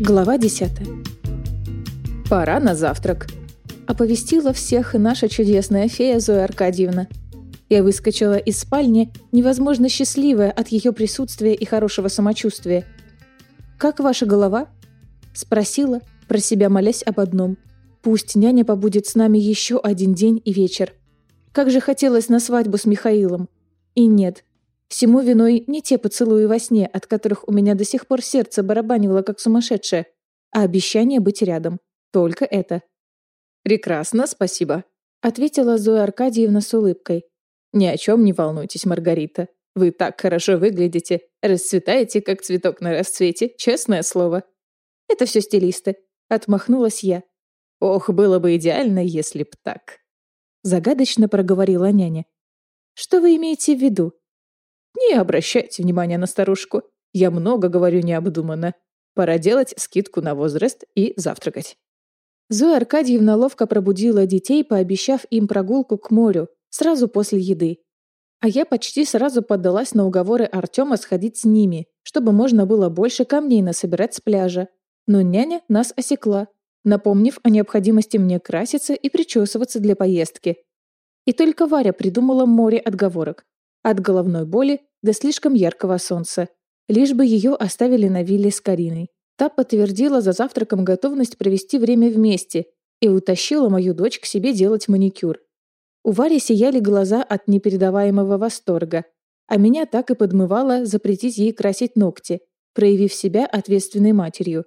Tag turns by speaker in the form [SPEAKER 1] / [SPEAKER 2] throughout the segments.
[SPEAKER 1] Глава 10.
[SPEAKER 2] «Пора на завтрак», — оповестила всех наша чудесная фея Зоя Аркадьевна. Я выскочила из спальни, невозможно счастливая от ее присутствия и хорошего самочувствия. «Как ваша голова?» — спросила, про себя молясь об одном. «Пусть няня побудет с нами еще один день и вечер. Как же хотелось на свадьбу с Михаилом. И нет, Всему виной не те поцелуи во сне, от которых у меня до сих пор сердце барабанило как сумасшедшее, а обещание быть рядом. Только это. «Прекрасно, спасибо», —
[SPEAKER 1] ответила Зоя Аркадьевна с улыбкой.
[SPEAKER 2] «Ни о чем не волнуйтесь, Маргарита. Вы так хорошо выглядите, расцветаете, как цветок на расцвете, честное слово».
[SPEAKER 1] «Это все стилисты», — отмахнулась я.
[SPEAKER 2] «Ох, было бы идеально, если б так», —
[SPEAKER 1] загадочно проговорила няня. «Что вы имеете в виду?»
[SPEAKER 2] Не обращайте внимания на старушку. Я много говорю необдуманно. Пора делать скидку на возраст и завтракать.
[SPEAKER 1] Зоя Аркадьевна ловко пробудила детей, пообещав им прогулку к морю, сразу после еды. А я почти сразу поддалась на уговоры Артема сходить с ними, чтобы можно было больше камней насобирать с пляжа. Но няня нас осекла, напомнив о необходимости мне краситься и причесываться для поездки. И только Варя придумала море отговорок. От головной боли до слишком яркого солнца. Лишь бы ее оставили на вилле с Кариной. Та подтвердила за завтраком готовность провести время вместе и утащила мою дочь к себе делать маникюр. У Вари сияли глаза от непередаваемого восторга, а меня так и подмывало запретить ей красить ногти, проявив себя ответственной матерью.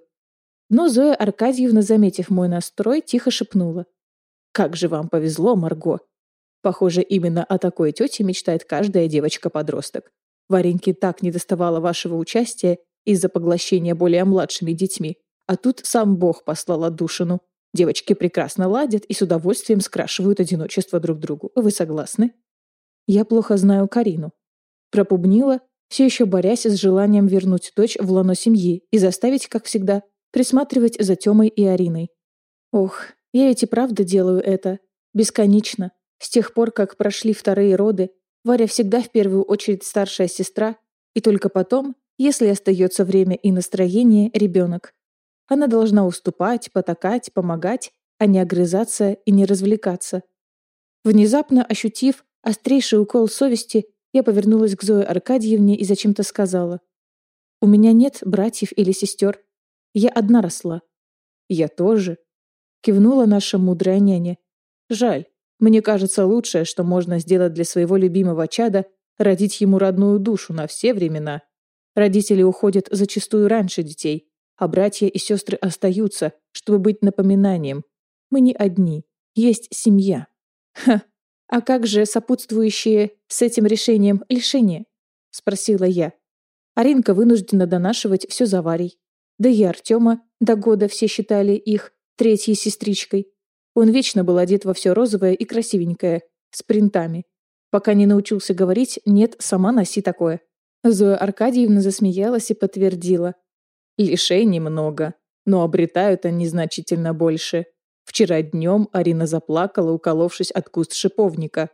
[SPEAKER 1] Но Зоя Аркадьевна, заметив мой настрой, тихо шепнула. «Как же вам повезло, Марго! Похоже, именно о такой тете мечтает каждая девочка-подросток. Вареньке так не доставало вашего участия из-за поглощения более младшими детьми, а тут сам Бог послал отдушину. Девочки прекрасно ладят и с удовольствием скрашивают одиночество друг другу. Вы согласны? Я плохо знаю Карину. Пропубнила, все еще борясь с желанием вернуть дочь в лоно семьи и заставить, как всегда, присматривать за Тёмой и Ариной. Ох, я ведь и правда делаю это. Бесконечно. С тех пор, как прошли вторые роды, Варя всегда в первую очередь старшая сестра, и только потом, если остается время и настроение, ребенок. Она должна уступать, потакать, помогать, а не огрызаться и не развлекаться. Внезапно ощутив острейший укол совести, я повернулась к Зое Аркадьевне и зачем-то сказала. «У меня нет братьев или сестер. Я одна росла». «Я тоже», — кивнула наша мудрая няня. «Жаль. Мне кажется, лучшее, что можно сделать для своего любимого чада, родить ему родную душу на все времена. Родители уходят зачастую раньше детей, а братья и сестры остаются, чтобы быть напоминанием. Мы не одни, есть семья. Ха, а как же сопутствующие с этим решением лишения? Спросила я. Аринка вынуждена донашивать все за Варей. Да и Артема до года все считали их третьей сестричкой. Он вечно был одет во все розовое и красивенькое, с принтами. Пока не научился говорить «нет, сама носи такое». Зоя Аркадьевна засмеялась и подтвердила. Лишений много, но обретают они значительно больше. Вчера днем Арина заплакала, уколовшись от куст шиповника.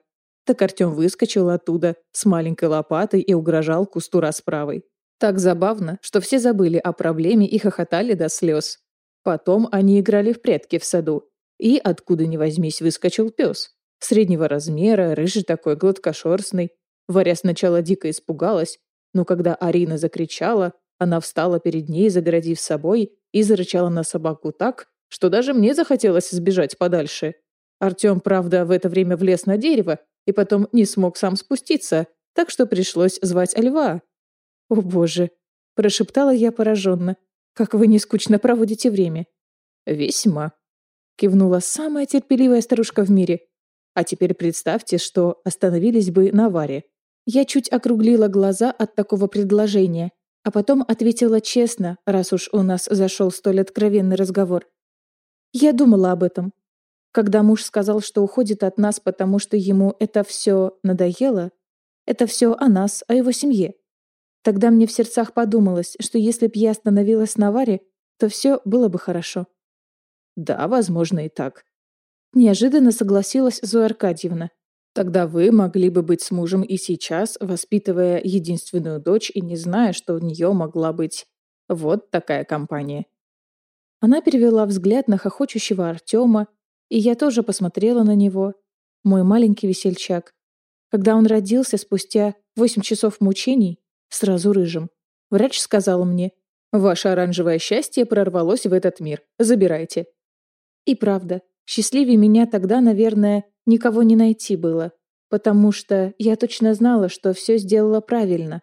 [SPEAKER 1] Так Артем выскочил оттуда с маленькой лопатой и угрожал кусту расправой. Так забавно, что все забыли о проблеме и хохотали до слез. Потом они играли в прятки в саду, и, откуда ни возьмись, выскочил пес. Среднего размера, рыжий такой, гладкошерстный. Варя сначала дико испугалась, но когда Арина закричала, она встала перед ней, загородив собой, и зарычала на собаку так, что даже мне захотелось сбежать подальше. Артем, правда, в это время влез на дерево и потом не смог сам спуститься, так что пришлось звать льва. «О боже!» – прошептала я пораженно. «Как вы не скучно проводите время?» «Весьма», кивнула самая терпеливая старушка в мире. А теперь представьте, что остановились бы на Варе. Я чуть округлила глаза от такого предложения, а потом ответила честно, раз уж у нас зашел столь откровенный разговор. Я думала об этом. Когда муж сказал, что уходит от нас, потому что ему это все надоело, это все о нас, о его семье. Тогда мне в сердцах подумалось, что если б я остановилась на Варе, то все было бы хорошо. Да, возможно и так. Неожиданно согласилась Зоя Аркадьевна. Тогда вы могли бы быть с мужем и сейчас, воспитывая единственную дочь и не зная, что у нее могла быть вот такая компания. Она перевела взгляд на хохочущего Артема, и я тоже посмотрела на него. Мой маленький весельчак. Когда он родился спустя восемь часов мучений, сразу рыжим, врач сказал мне, «Ваше оранжевое счастье прорвалось в этот мир. Забирайте». И правда, счастливее меня тогда, наверное, никого не найти было, потому что я точно знала, что все сделала правильно.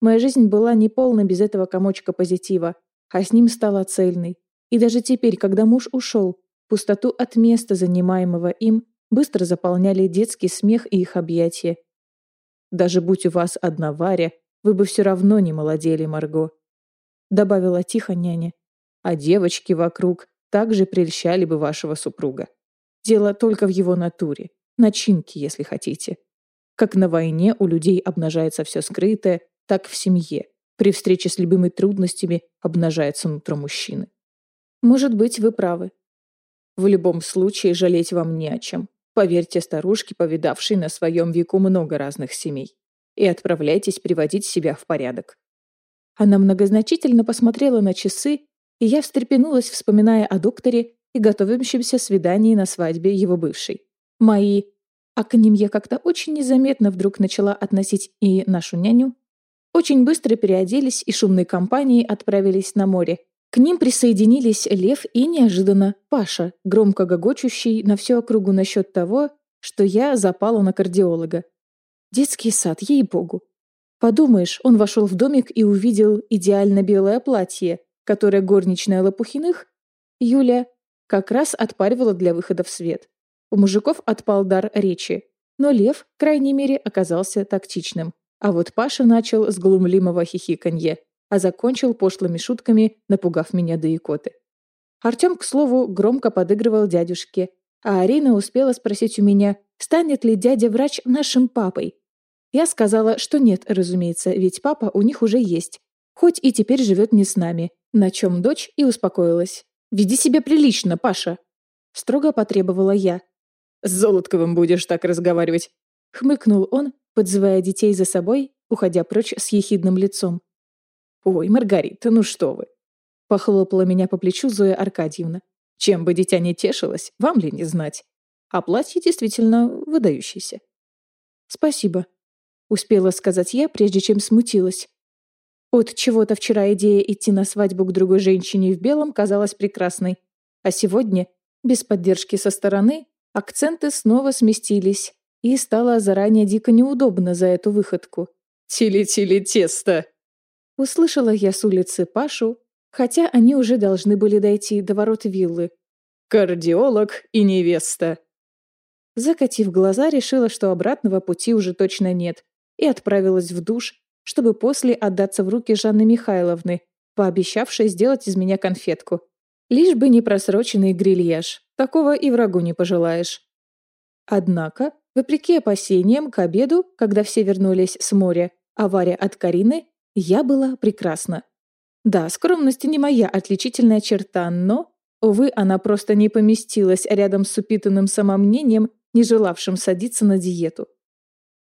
[SPEAKER 1] Моя жизнь была неполна без этого комочка позитива, а с ним стала цельной. И даже теперь, когда муж ушел, пустоту от места, занимаемого им, быстро заполняли детский смех и их объятия. «Даже будь у вас одна Варя, вы бы все равно не молодели, Марго», добавила тихо няня. «А девочки вокруг также прельщали бы вашего супруга. Дело только в его натуре, начинке, если хотите. Как на войне у людей обнажается все скрытое, так в семье. При встрече с любыми трудностями обнажается нутро мужчины. Может быть, вы правы. В любом случае, жалеть вам не о чем. Поверьте старушке, повидавшей на своем веку много разных семей. И отправляйтесь приводить себя в порядок. Она многозначительно посмотрела на часы, и я встрепенулась, вспоминая о докторе и готовящемся свидании на свадьбе его бывшей. Мои... А к ним я как-то очень незаметно вдруг начала относить и нашу няню. Очень быстро переоделись и шумной компанией отправились на море, к ним присоединились Лев и, неожиданно, Паша, громко гогочущий на всю округу насчет того, что я запала на кардиолога. Детский сад, ей-богу. Подумаешь, он вошел в домик и увидел идеально белое платье, которое горничная Лопухиных, Юля, как раз отпаривала для выхода в свет. У мужиков отпал дар речи, но Лев, крайней мере, оказался тактичным. А вот Паша начал с глумливого хихиканье а закончил пошлыми шутками, напугав меня до икоты. Артем, к слову, громко подыгрывал дядюшке, а Арина успела спросить у меня, станет ли дядя-врач нашим папой. Я сказала, что нет, разумеется, ведь папа у них уже есть, хоть и теперь живет не с нами, на чем дочь и успокоилась. «Веди себя прилично, Паша!» Строго потребовала я. «С Золотковым будешь так разговаривать!» Хмыкнул он, подзывая детей за собой, уходя прочь с ехидным лицом. «Ой, Маргарита, ну что вы!» Похлопала меня по плечу Зоя Аркадьевна. «Чем бы дитя не тешилось, вам ли не знать? А платье действительно выдающееся». «Спасибо», — успела сказать я, прежде чем смутилась. От чего-то вчера идея идти на свадьбу к другой женщине в белом казалась прекрасной. А сегодня, без поддержки со стороны, акценты снова сместились, и стало заранее дико неудобно за эту выходку. «Тили-тили тесто!» Услышала я с улицы Пашу, хотя они уже должны были дойти до ворот виллы. «Кардиолог и невеста!» Закатив глаза, решила, что обратного пути уже точно нет, и отправилась в душ, чтобы после отдаться в руки Жанны Михайловны, пообещавшей сделать из меня конфетку. Лишь бы не просроченный грильяж, такого и врагу не пожелаешь. Однако, вопреки опасениям, к обеду, когда все вернулись с моря, авария от Карины я была прекрасна. Да, скромность не моя отличительная черта, но, увы, она просто не поместилась рядом с упитанным самомнением, не желавшим садиться на диету.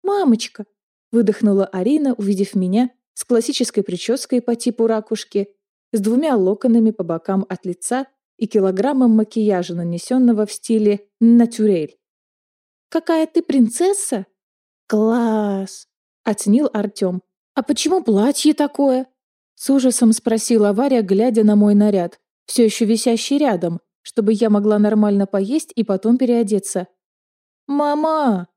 [SPEAKER 1] «Мамочка!» — выдохнула Арина, увидев меня с классической прической по типу ракушки, с двумя локонами по бокам от лица и килограммом макияжа, нанесенного в стиле «натюрель». «Какая ты принцесса!» «Класс!» — оценил Артем. «А почему платье такое?» С ужасом спросила Варя, глядя на мой наряд, все еще висящий рядом, чтобы я могла нормально поесть и потом переодеться. «Мама!»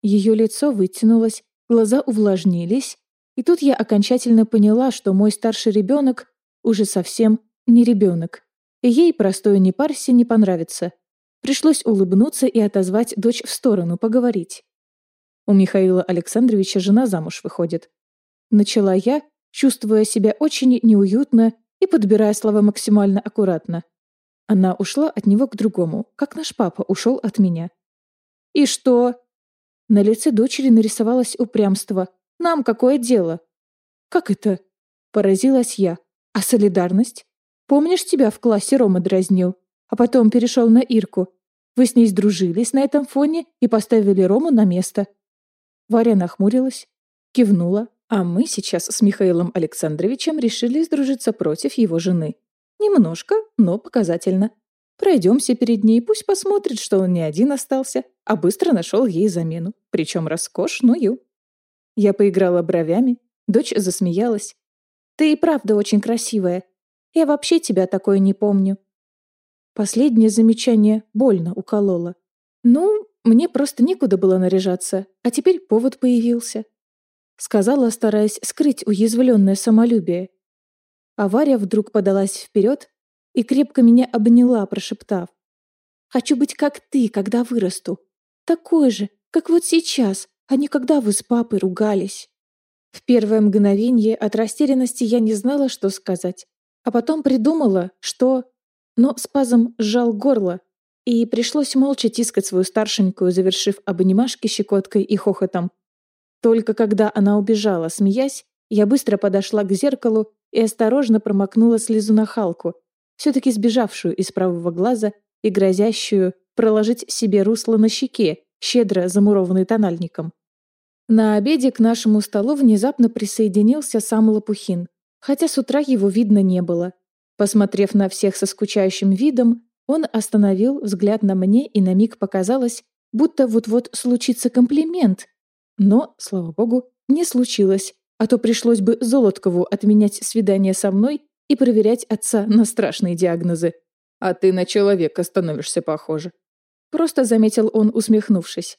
[SPEAKER 1] Ее лицо вытянулось, глаза увлажнились, и тут я окончательно поняла, что мой старший ребенок уже совсем не ребенок. И ей, простое не парься, не понравится. Пришлось улыбнуться и отозвать дочь в сторону, поговорить. У Михаила Александровича жена замуж выходит. Начала я, чувствуя себя очень неуютно и подбирая слова максимально аккуратно. Она ушла от него к другому, как наш папа ушел от меня. «И что?» На лице дочери нарисовалось упрямство. «Нам какое дело?» «Как это?» Поразилась я. «А солидарность? Помнишь, тебя в классе Рома дразнил, а потом перешел на Ирку? Вы с ней сдружились на этом фоне и поставили Рому на место». Варя нахмурилась, кивнула, а мы сейчас с Михаилом Александровичем решили сдружиться против его жены. Немножко, но показательно. Пройдемся перед ней, пусть посмотрит, что он не один остался, а быстро нашел ей замену, причем роскошную. Я поиграла бровями, дочь засмеялась. «Ты и правда очень красивая. Я вообще тебя такое не помню». Последнее замечание больно укололо. «Ну, мне просто некуда было наряжаться, а теперь повод появился», сказала, стараясь скрыть уязвленное самолюбие. А Варя вдруг подалась вперед и крепко меня обняла, прошептав. «Хочу быть как ты, когда вырасту. Такой же, как вот сейчас, а не когда вы с папой ругались». В первое мгновение от растерянности я не знала, что сказать. А потом придумала, что... Но спазм сжал горло, и пришлось молча тискать свою старшенькую, завершив обнимашки щекоткой и хохотом. Только когда она убежала, смеясь, я быстро подошла к зеркалу и осторожно промокнула слезу на Халку, все-таки сбежавшую из правого глаза и грозящую проложить себе русло на щеке, щедро замурованной тональником. На обеде к нашему столу внезапно присоединился сам Лопухин, хотя с утра его видно не было. Посмотрев на всех со скучающим видом, он остановил взгляд на мне и на миг показалось, будто вот-вот случится комплимент. Но, слава богу, не случилось, а то пришлось бы Золоткову отменять свидание со мной и проверять отца на страшные диагнозы. «А ты на человека становишься похоже», — просто заметил он, усмехнувшись.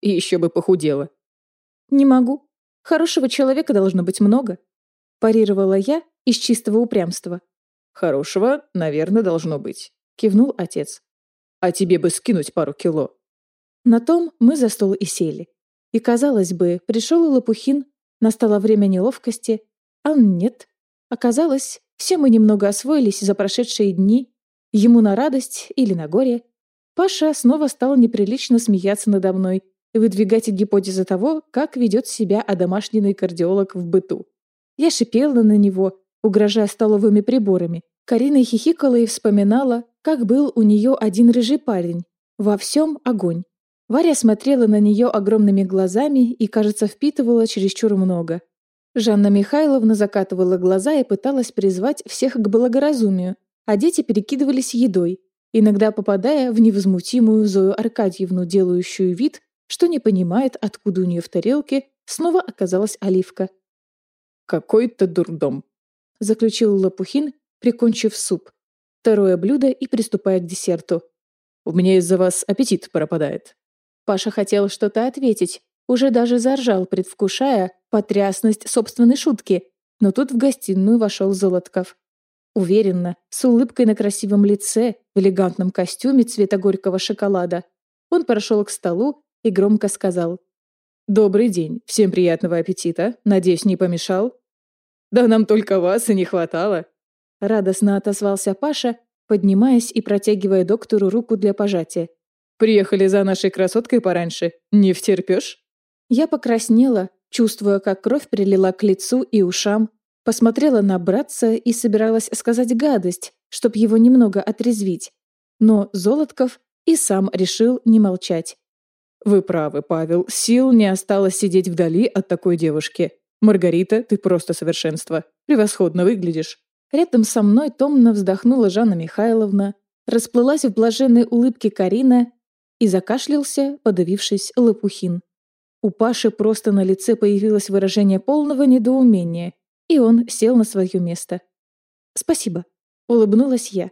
[SPEAKER 1] «И еще бы похудела». «Не могу. Хорошего человека должно быть много», — парировала я из чистого упрямства. «Хорошего, наверное, должно быть», — кивнул отец. «А тебе бы скинуть пару кило». На том мы за стол и сели. И, казалось бы, пришел и Лопухин, настало время неловкости, а нет. Оказалось, все мы немного освоились за прошедшие дни, ему на радость или на горе. Паша снова стал неприлично смеяться надо мной и выдвигать гипотезы того, как ведет себя одомашненный кардиолог в быту. Я шипела на него, угрожая столовыми приборами. Карина хихикала и вспоминала, как был у нее один рыжий парень. Во всем огонь. Варя смотрела на нее огромными глазами и, кажется, впитывала чересчур много. Жанна Михайловна закатывала глаза и пыталась призвать всех к благоразумию, а дети перекидывались едой, иногда попадая в невозмутимую Зою Аркадьевну, делающую вид, что не понимает, откуда у нее в тарелке снова оказалась оливка. «Какой-то дурдом», — заключил Лопухин, прикончив суп. Второе блюдо и приступая к десерту. «У меня из-за вас аппетит пропадает». Паша хотел что-то ответить, уже даже заржал, предвкушая потрясность собственной шутки, но тут в гостиную вошел Золотков. Уверенно, с улыбкой на красивом лице, в элегантном костюме цвета горького шоколада. Он прошел к столу и громко сказал. «Добрый день, всем приятного аппетита, надеюсь, не помешал?» «Да нам только вас и не хватало!» Радостно отозвался Паша, поднимаясь и протягивая доктору руку для пожатия. Приехали за нашей красоткой пораньше. Не втерпешь?» Я покраснела, чувствуя, как кровь прилила к лицу и ушам, посмотрела на братца и собиралась сказать гадость, чтоб его немного отрезвить. Но Золотков и сам решил не молчать. «Вы правы, Павел, сил не осталось сидеть вдали от такой девушки. Маргарита, ты просто совершенство. Превосходно выглядишь». Рядом со мной томно вздохнула Жанна Михайловна, расплылась в блаженной улыбке Карина и закашлялся, подавившись Лопухин. У Паши просто на лице появилось выражение полного недоумения, и он сел на свое место. «Спасибо», — улыбнулась я.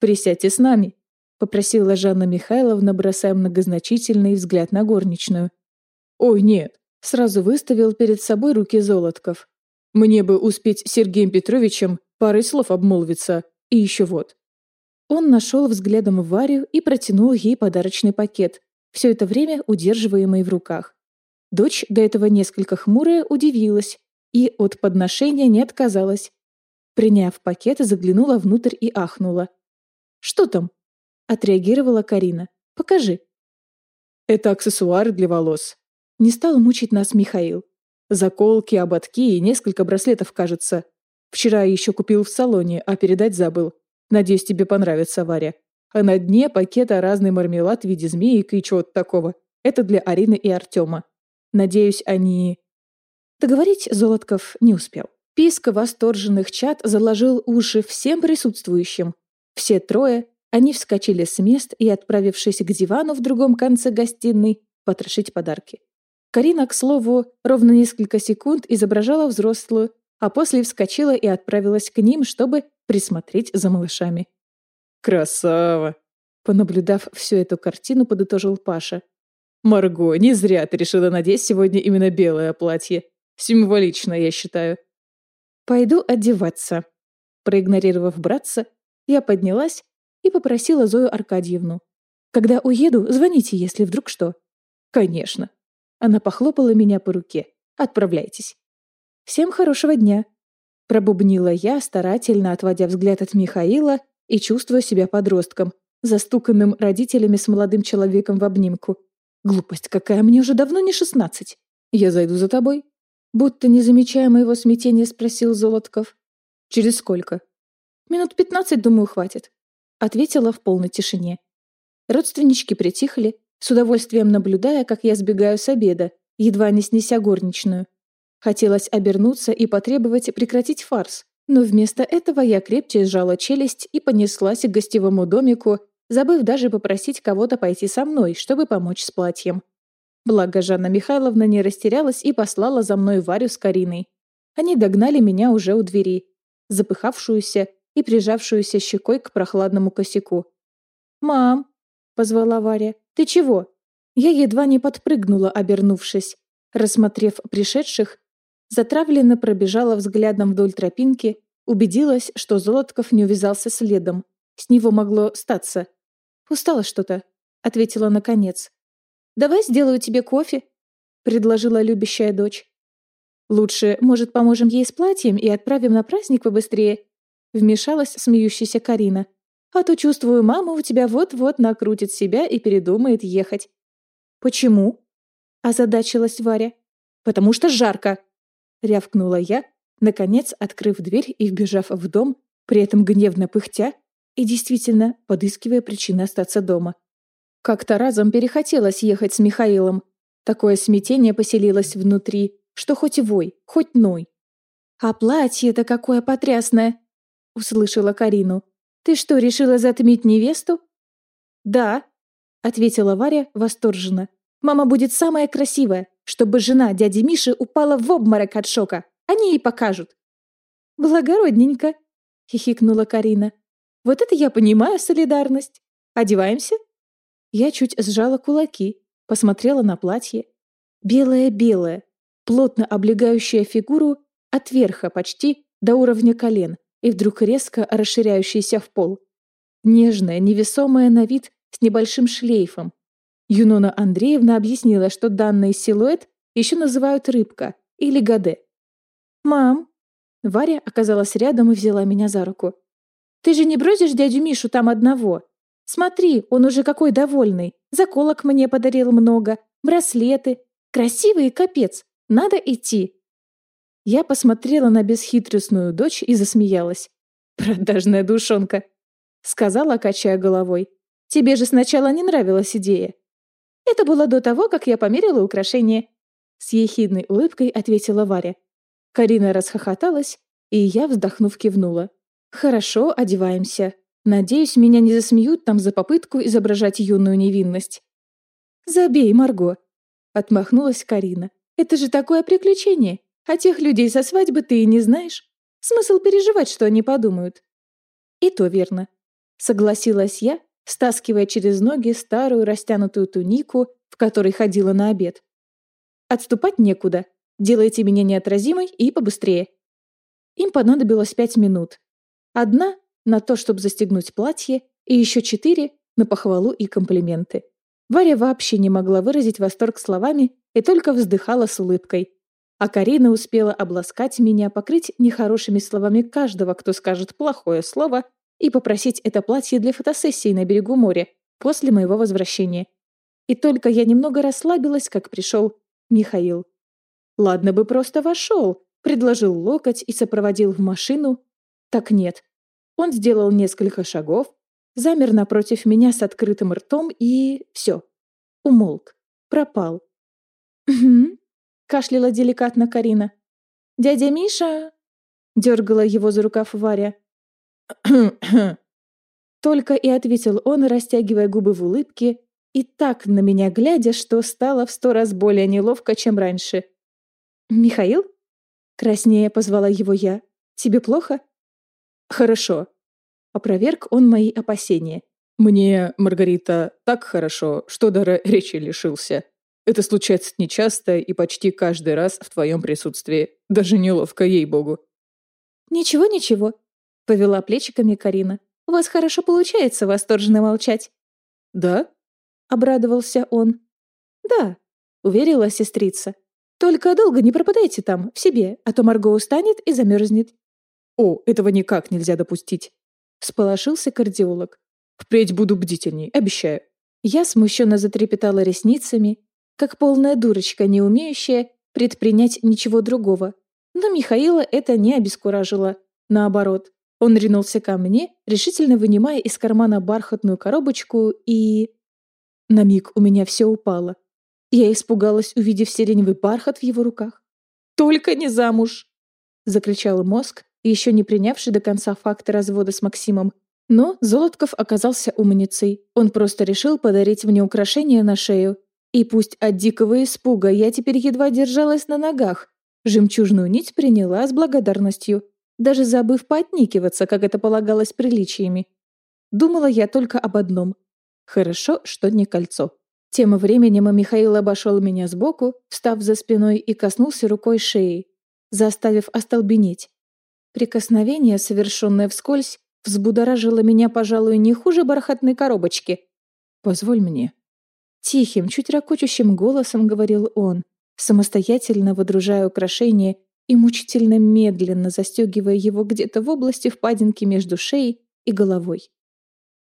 [SPEAKER 1] «Присядьте с нами», — попросила Жанна Михайловна, бросая многозначительный взгляд на горничную. «Ой, нет», — сразу выставил перед собой руки Золотков. «Мне бы успеть Сергеем Петровичем парой слов обмолвиться. И еще вот, он нашел взглядом Варю и протянул ей подарочный пакет, все это время удерживаемый в руках. Дочь, до этого несколько хмурая, удивилась и от подношения не отказалась. Приняв пакет, заглянула внутрь и ахнула. «Что там?» — отреагировала Карина. «Покажи». «Это аксессуары для волос». Не стал мучить нас Михаил. Заколки, ободки и несколько браслетов, кажется. Вчера еще купил в салоне, а передать забыл. Надеюсь, тебе понравится, Варя. А на дне пакета разный мармелад в виде змеек и чего-то такого. Это для Арины и Артема. Надеюсь, они...» Договорить Золотков не успел. Писк восторженных чат заложил уши всем присутствующим. Все трое, они вскочили с мест и, отправившись к дивану в другом конце гостиной, потрошить подарки. Карина, к слову, ровно несколько секунд изображала взрослую, а после вскочила и отправилась к ним, чтобы присмотреть за малышами.
[SPEAKER 2] «Красава!»
[SPEAKER 1] Понаблюдав всю эту картину, подытожил Паша.
[SPEAKER 2] «Марго, не зря ты решила надеть сегодня именно белое платье. Символично, я считаю».
[SPEAKER 1] «Пойду одеваться». Проигнорировав братца, я поднялась и попросила Зою Аркадьевну. «Когда уеду, звоните, если вдруг что».
[SPEAKER 2] «Конечно».
[SPEAKER 1] Она похлопала меня по руке. «Отправляйтесь». «Всем хорошего дня», — пробубнила я, старательно отводя взгляд от Михаила и чувствуя себя подростком, застуканным родителями с молодым человеком в обнимку. «Глупость какая, мне уже давно не шестнадцать. Я зайду за тобой». Будто не замечая моего смятения, спросил Золотков. «Через сколько?» «Минут пятнадцать, думаю, хватит», — ответила в полной тишине. Родственнички притихли, с удовольствием наблюдая, как я сбегаю с обеда, едва не снеся горничную. Хотелось обернуться и потребовать прекратить фарс, но вместо этого я крепче сжала челюсть и понеслась к гостевому домику, забыв даже попросить кого-то пойти со мной, чтобы помочь с платьем. Благо Жанна Михайловна не растерялась и послала за мной Варю с Кариной. Они догнали меня уже у двери, запыхавшуюся и прижавшуюся щекой к прохладному косяку. «Мам!» — позвала Варя. «Ты чего?» Я едва не подпрыгнула, обернувшись. Рассмотрев пришедших, Затравленно пробежала взглядом вдоль тропинки, убедилась, что Золотков не увязался следом. С него могло статься. «Устала что-то», — ответила наконец. «Давай сделаю тебе кофе», — предложила любящая дочь. «Лучше, может, поможем ей с платьем и отправим на праздник побыстрее?» Вмешалась смеющаяся Карина. «А то, чувствую, мама у тебя вот-вот накрутит себя и передумает ехать». «Почему?» — озадачилась Варя. «Потому что жарко», — рявкнула я, наконец открыв дверь и вбежав в дом, при этом гневно пыхтя и действительно подыскивая причины остаться дома. Как-то разом перехотелось ехать с Михаилом. Такое смятение поселилось внутри, что хоть вой, хоть ной. «А платье-то какое потрясное!» — услышала Карину. «Ты что, решила затмить невесту?» «Да», — ответила Варя восторженно. «Мама будет самая красивая чтобы жена дяди Миши упала в обморок от шока. Они ей покажут. «Благородненько», — хихикнула Карина. «Вот это я понимаю солидарность. Одеваемся?» Я чуть сжала кулаки, посмотрела на платье. Белое-белое, плотно облегающее фигуру от верха почти до уровня колен и вдруг резко расширяющееся в пол. Нежное, невесомое на вид с небольшим шлейфом, Юнона Андреевна объяснила, что данный силуэт еще называют рыбка или гаде. «Мам!» Варя оказалась рядом и взяла меня за руку. «Ты же не бросишь дядю Мишу там одного? Смотри, он уже какой довольный. Заколок мне подарил много, браслеты. Красивый капец. Надо идти». Я посмотрела на бесхитростную дочь и засмеялась. «Продажная душонка», — сказала, качая головой. «Тебе же сначала не нравилась идея. Это было до того, как я померила украшение. С ехидной улыбкой ответила Варя. Карина расхохоталась, и я, вздохнув, кивнула. «Хорошо, одеваемся. Надеюсь, меня не засмеют там за попытку изображать юную невинность». «Забей, Марго!» — отмахнулась Карина. «Это же такое приключение! А тех людей со свадьбы ты и не знаешь. Смысл переживать, что они подумают». «И то верно», — согласилась я, стаскивая через ноги старую растянутую тунику, в которой ходила на обед. «Отступать некуда. Делайте меня неотразимой и побыстрее». Им понадобилось пять минут. Одна — на то, чтобы застегнуть платье, и еще четыре — на похвалу и комплименты. Варя вообще не могла выразить восторг словами и только вздыхала с улыбкой. А Карина успела обласкать меня, покрыть нехорошими словами каждого, кто скажет плохое слово, и попросить это платье для фотосессии на берегу моря после моего возвращения. И только я немного расслабилась, как пришел Михаил. Ладно бы просто вошел, предложил локоть и сопроводил в машину. Так нет. Он сделал несколько шагов, замер напротив меня с открытым ртом и... все. Умолк. Пропал. «Угу», — кашляла деликатно Карина. «Дядя Миша...» Дергала его за рукав Варя. Только и ответил он, растягивая губы в улыбке, и так на меня глядя, что стало в сто раз более неловко, чем раньше. «Михаил?» Краснее позвала его я. «Тебе плохо?»
[SPEAKER 2] «Хорошо».
[SPEAKER 1] Опроверг он мои опасения.
[SPEAKER 2] «Мне, Маргарита, так хорошо, что дара речи лишился. Это случается нечасто и почти каждый раз в твоем присутствии. Даже неловко, ей-богу».
[SPEAKER 1] «Ничего-ничего», — повела плечиками Карина. «У вас хорошо получается восторженно молчать».
[SPEAKER 2] «Да?»
[SPEAKER 1] — обрадовался он. «Да», — уверила сестрица. «Только долго не пропадайте там, в себе, а то Марго устанет и замерзнет».
[SPEAKER 2] «О, этого никак нельзя допустить», — сполошился кардиолог. «Впредь буду бдительней, обещаю».
[SPEAKER 1] Я смущенно затрепетала ресницами, как полная дурочка, не умеющая предпринять ничего другого. Но Михаила это не обескуражило. Наоборот, он ринулся ко мне, решительно вынимая из кармана бархатную коробочку и... На миг у меня все упало. Я испугалась, увидев сиреневый бархат в его руках. «Только не замуж!» — закричал мозг, еще не принявший до конца факта развода с Максимом. Но Золотков оказался умницей. Он просто решил подарить мне украшение на шею. И пусть от дикого испуга я теперь едва держалась на ногах, жемчужную нить приняла с благодарностью, даже забыв поотникиваться, как это полагалось приличиями. Думала я только об одном. Хорошо, что не кольцо. Тем временем Михаил обошел меня сбоку, встав за спиной и коснулся рукой шеи, заставив остолбенеть. Прикосновение, совершенное вскользь, взбудоражило меня, пожалуй, не хуже бархатной коробочки.
[SPEAKER 2] «Позволь мне».
[SPEAKER 1] Тихим, чуть ракочущим голосом говорил он, самостоятельно выдружая украшение и мучительно медленно застегивая его где-то в области впадинки между шеей и головой.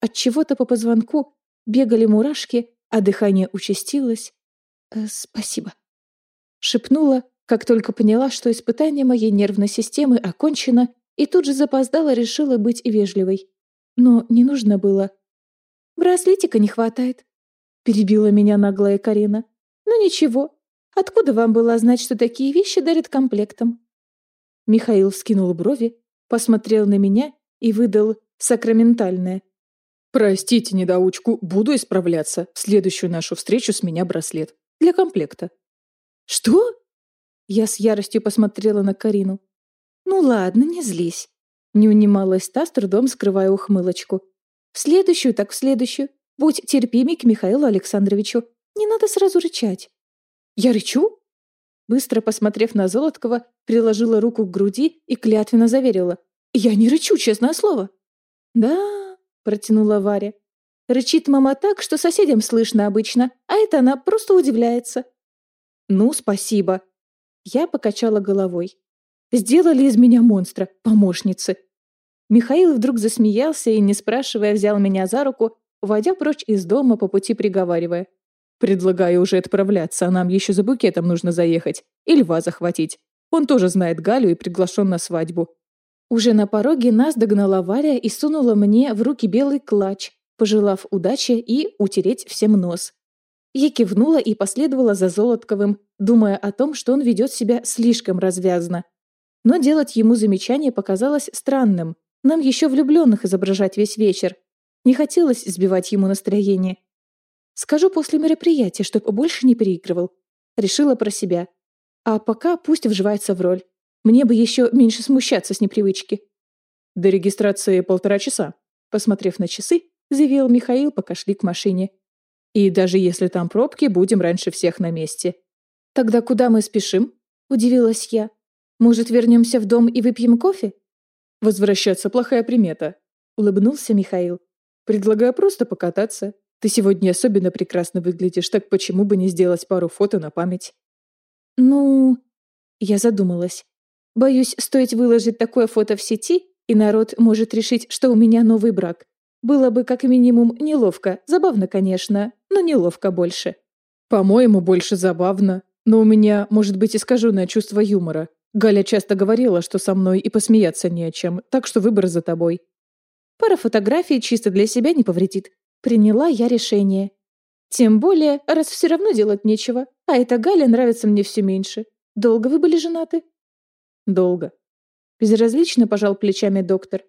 [SPEAKER 1] От чего-то по позвонку бегали мурашки, а дыхание участилось. «Э, «Спасибо», — шепнула, как только поняла, что испытание моей нервной системы окончено, и тут же запоздала решила быть вежливой. Но не нужно было. «Браслетика не хватает», — перебила меня наглая Карина. «Ну ничего, откуда вам было знать, что такие вещи дарят комплектом?» Михаил вскинул брови, посмотрел на меня и выдал сакраментальное.
[SPEAKER 2] «Простите, недоучку, буду исправляться. В следующую нашу встречу с меня браслет. Для комплекта».
[SPEAKER 1] «Что?» Я с яростью посмотрела на Карину. «Ну ладно, не злись». Не унималась та, с трудом скрывая ухмылочку. «В следующую, так в следующую. Будь терпимей к Михаилу Александровичу. Не надо сразу рычать». «Я рычу?» Быстро посмотрев на Золоткова, приложила руку к груди и клятвенно заверила. «Я не рычу, честное слово». «Да, — протянула Варя. «Рычит мама так, что соседям слышно обычно, а это она просто удивляется». «Ну, спасибо». Я покачала головой. «Сделали из меня монстра, помощницы». Михаил вдруг засмеялся и, не спрашивая, взял меня за руку, уводя прочь из дома по пути приговаривая. «Предлагаю уже отправляться, а нам еще за букетом нужно заехать. И льва захватить. Он тоже знает Галю и приглашен на свадьбу. Уже на пороге нас догнала Варя и сунула мне в руки белый клатч, пожелав удачи и утереть всем нос. Я кивнула и последовала за Золотковым, думая о том, что он ведет себя слишком развязно. Но делать ему замечание показалось странным. Нам еще влюбленных изображать весь вечер. Не хотелось сбивать ему настроение. Скажу после мероприятия, чтоб больше не переигрывал. Решила про себя. А пока пусть вживается в роль. Мне бы еще меньше смущаться с непривычки.
[SPEAKER 2] До регистрации полтора часа. Посмотрев на часы, заявил Михаил, пока шли к машине. И даже если там пробки, будем раньше всех на месте.
[SPEAKER 1] Тогда куда мы спешим? Удивилась я. Может, вернемся в дом и выпьем кофе?
[SPEAKER 2] Возвращаться плохая примета. Улыбнулся Михаил. Предлагаю просто покататься. Ты сегодня особенно прекрасно выглядишь, так почему бы не сделать пару фото на память?
[SPEAKER 1] Ну... Я задумалась. Боюсь, стоит выложить такое фото в сети, и народ может решить, что у меня новый брак. Было бы как минимум неловко, забавно, конечно, но неловко больше.
[SPEAKER 2] По-моему, больше забавно. Но у меня, может быть, искаженное чувство юмора. Галя часто говорила, что со мной и посмеяться не о чем, так что выбор за тобой.
[SPEAKER 1] Пара фотографий чисто для себя не повредит. Приняла я решение. Тем более, раз все равно делать нечего, а эта Галя нравится мне все меньше. Долго вы были женаты?
[SPEAKER 2] Долго.
[SPEAKER 1] Безразлично пожал плечами доктор.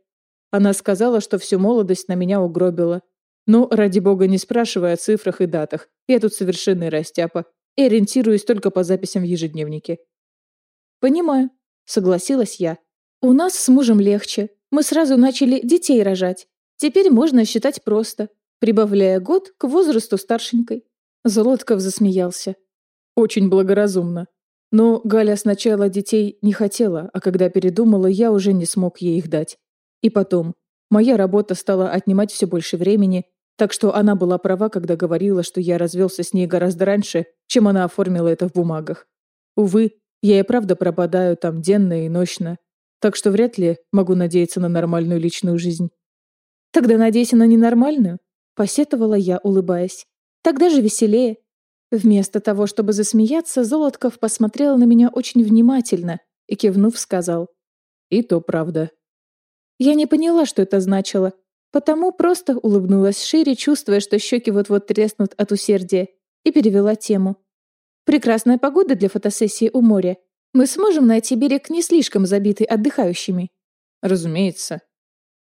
[SPEAKER 1] Она сказала, что всю молодость на меня угробила. Но, ради бога, не спрашивая о цифрах и датах. Я тут совершенный растяпа и ориентируюсь только по записям в ежедневнике.
[SPEAKER 2] «Понимаю», — согласилась я. «У нас с мужем легче. Мы сразу начали детей рожать. Теперь можно считать просто, прибавляя год к возрасту старшенькой».
[SPEAKER 1] Золотков засмеялся. «Очень благоразумно. Но Галя сначала детей не хотела, а когда передумала, я уже не смог ей их дать. И потом, моя работа стала отнимать все больше времени, так что она была права, когда говорила, что я развелся с ней гораздо раньше, чем она оформила это в бумагах. Увы, я и правда пропадаю там денно и ночно, так что вряд ли могу надеяться на нормальную личную жизнь.
[SPEAKER 2] «Тогда надейся на ненормальную», — посетовала я, улыбаясь. «Тогда же веселее». Вместо того, чтобы засмеяться, Золотков посмотрел на меня очень внимательно и, кивнув, сказал.
[SPEAKER 1] «И то правда».
[SPEAKER 2] Я не поняла, что это значило, потому просто улыбнулась шире, чувствуя, что щеки вот-вот треснут от усердия, и перевела тему. «Прекрасная погода для фотосессии у моря. Мы сможем найти берег не слишком забитый отдыхающими?»
[SPEAKER 1] «Разумеется».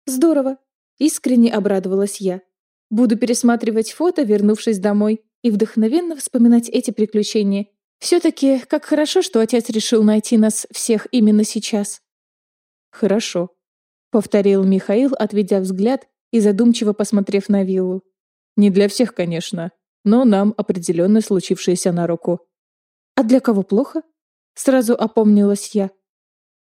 [SPEAKER 2] «Здорово!» — искренне обрадовалась я. «Буду пересматривать фото, вернувшись домой, и вдохновенно вспоминать эти приключения. Все-таки, как хорошо, что отец решил найти нас всех именно сейчас.
[SPEAKER 1] «Хорошо», — повторил Михаил, отведя взгляд и задумчиво посмотрев на виллу. «Не для всех, конечно, но нам определенно случившееся на руку».
[SPEAKER 2] «А для кого плохо?» — сразу опомнилась я.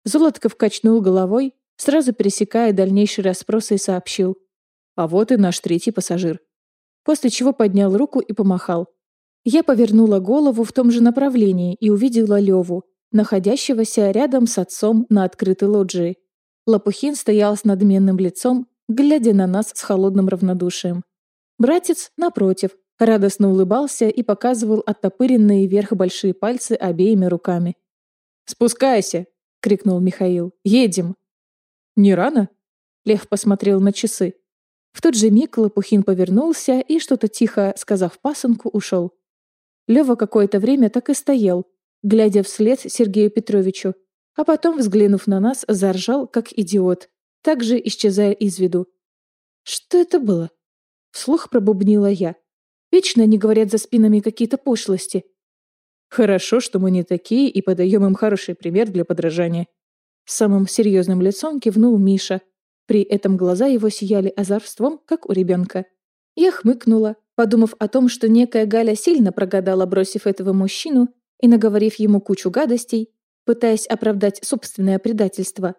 [SPEAKER 1] Золотков качнул головой, сразу пересекая дальнейшие расспросы и сообщил. «А вот и наш третий пассажир» после чего поднял руку и помахал. Я повернула голову в том же направлении и увидела Леву, находящегося рядом с отцом на открытой лоджии. Лопухин стоял с надменным лицом, глядя на нас с холодным равнодушием. Братец, напротив, радостно улыбался и показывал оттопыренные вверх большие пальцы обеими руками. «Спускайся!» — крикнул Михаил. «Едем!» «Не рано?» Лев посмотрел на часы. В тот же миг Лопухин повернулся и, что-то тихо сказав пасынку, ушел. Лева какое-то время так и стоял, глядя вслед Сергею Петровичу, а потом, взглянув на нас, заржал, как идиот, также исчезая из виду. «Что это было?» Вслух пробубнила я. Вечно они говорят за спинами какие-то пошлости. Хорошо, что мы не такие и подаем им хороший пример для подражания. Самым серьезным лицом кивнул Миша, при этом глаза его сияли озорством, как у ребенка. Я хмыкнула, подумав о том, что некая Галя сильно прогадала, бросив этого мужчину и наговорив ему кучу гадостей, пытаясь оправдать собственное предательство.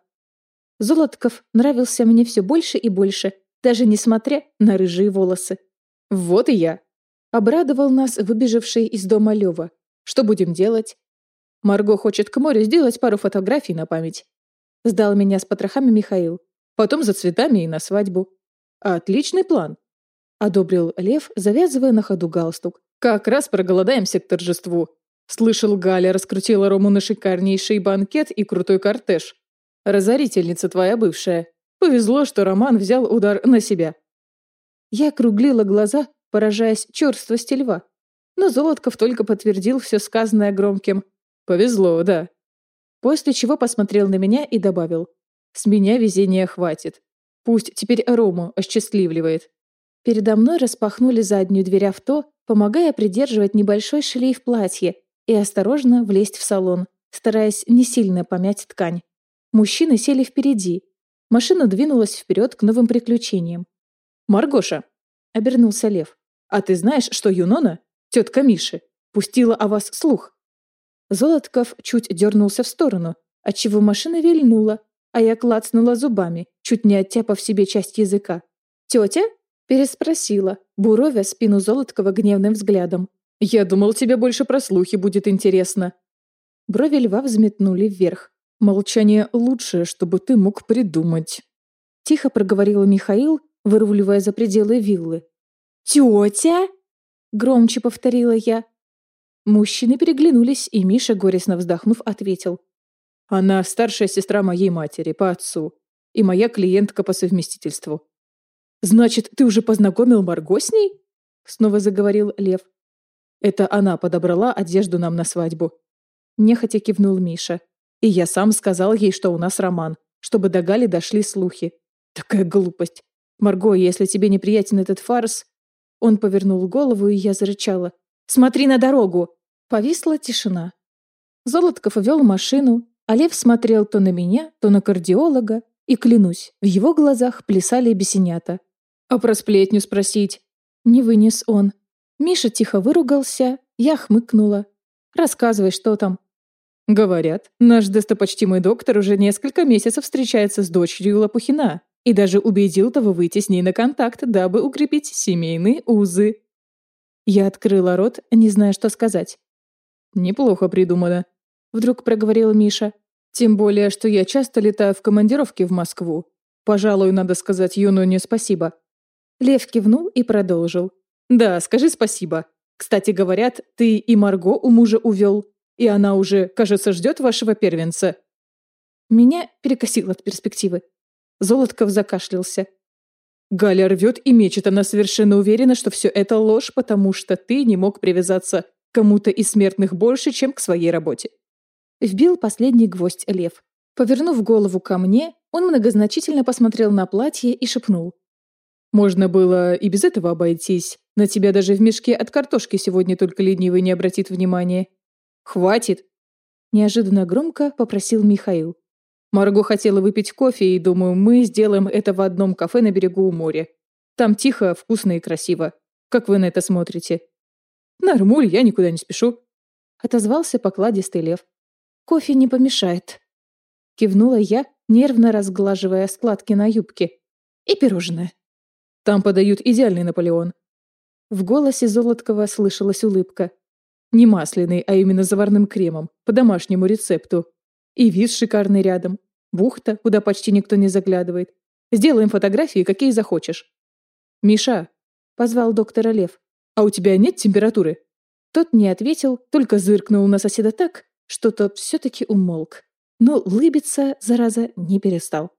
[SPEAKER 1] Золотков нравился мне все больше и больше, даже несмотря на рыжие волосы. «Вот и я!» — обрадовал нас выбежавший из дома Лёва. «Что будем делать?» «Марго хочет к морю сделать пару фотографий на память». Сдал меня с потрохами Михаил. Потом за цветами и на свадьбу. Отличный план. Одобрил Лев, завязывая на ходу галстук. Как раз проголодаемся к торжеству. Слышал, Галя раскрутила Рому на шикарнейший банкет и крутой кортеж. Разорительница твоя бывшая. Повезло, что Роман взял удар на себя. Я округлила глаза, поражаясь черствости льва. Но Золотков только подтвердил все сказанное громким. «Повезло, да». После чего посмотрел на меня и добавил. С меня везения хватит. Пусть теперь Рому осчастливливает. Передо мной распахнули заднюю дверь авто, помогая придерживать небольшой шлейф платья и осторожно влезть в салон, стараясь не сильно помять ткань. Мужчины сели впереди. Машина двинулась вперед к новым приключениям. «Маргоша!» — обернулся Лев. «А ты знаешь, что Юнона, тетка Миши, пустила о вас слух?» Золотков чуть дернулся в сторону, отчего машина вильнула, а я клацнула зубами, чуть не оттяпав себе часть языка. «Тетя?» – переспросила, буровя спину Золоткова гневным взглядом. «Я думал, тебе больше про слухи будет интересно». Брови льва взметнули вверх. «Молчание лучшее, чтобы ты мог придумать». Тихо проговорил Михаил, выруливая за пределы виллы. «Тетя?» – громче повторила я. Мужчины переглянулись, и Миша, горестно вздохнув, ответил. Она старшая сестра моей матери по отцу и моя клиентка по совместительству. «Значит, ты уже познакомил Марго с ней?» Снова заговорил Лев. «Это она подобрала одежду нам на свадьбу». Нехотя кивнул Миша. «И я сам сказал ей, что у нас роман. чтобы до Гали дошли слухи. Такая глупость. Марго, если тебе неприятен этот фарс... Он повернул голову, и я зарычала. «Смотри на дорогу!» Повисла тишина. Золотков вел машину, а Лев смотрел то на меня, то на кардиолога, и, клянусь, в его глазах плясали бесенята. «А про сплетню спросить?» Не вынес он. Миша тихо выругался, я хмыкнула. «Рассказывай, что там?» Говорят, наш достопочтимый доктор уже несколько месяцев встречается с дочерью Лопухина и даже убедил того выйти с ней на контакт, дабы укрепить семейные узы. Я открыла рот, не зная, что сказать. «Неплохо придумано», — вдруг проговорил Миша. «Тем более, что я часто летаю в командировки в Москву. Пожалуй, надо сказать Юнуне спасибо». Лев кивнул и продолжил. «Да, скажи спасибо. Кстати, говорят, ты и Марго у мужа увел. И она уже, кажется, ждет вашего первенца». Меня перекосило от перспективы. Золотков закашлялся. Галя рвет и мечет, она совершенно уверена, что все это ложь, потому что ты не мог привязаться к кому-то из смертных больше, чем к своей работе. Вбил последний гвоздь лев. Повернув голову ко мне, он многозначительно посмотрел на платье и шепнул. «Можно было и без этого обойтись. На тебя даже в мешке от картошки сегодня только ленивый не обратит внимания. «Хватит!» Неожиданно громко попросил Михаил. Марго хотела выпить кофе, и, думаю, мы сделаем это в одном кафе на берегу моря. Там тихо, вкусно и красиво. Как вы на это смотрите? Нормуль, я никуда не спешу. Отозвался покладистый лев. Кофе не помешает. Кивнула я, нервно разглаживая складки на юбке. И пирожное. Там подают идеальный Наполеон. В голосе Золоткова слышалась улыбка. Не масляный, а именно заварным кремом, по домашнему рецепту. И вид шикарный рядом. Бухта, куда почти никто не заглядывает. Сделаем фотографии, какие захочешь. «Миша!» — позвал доктора Лев. «А у тебя нет температуры?» Тот не ответил, только зыркнул на соседа так, что тот все-таки умолк. Но улыбиться, зараза, не перестал.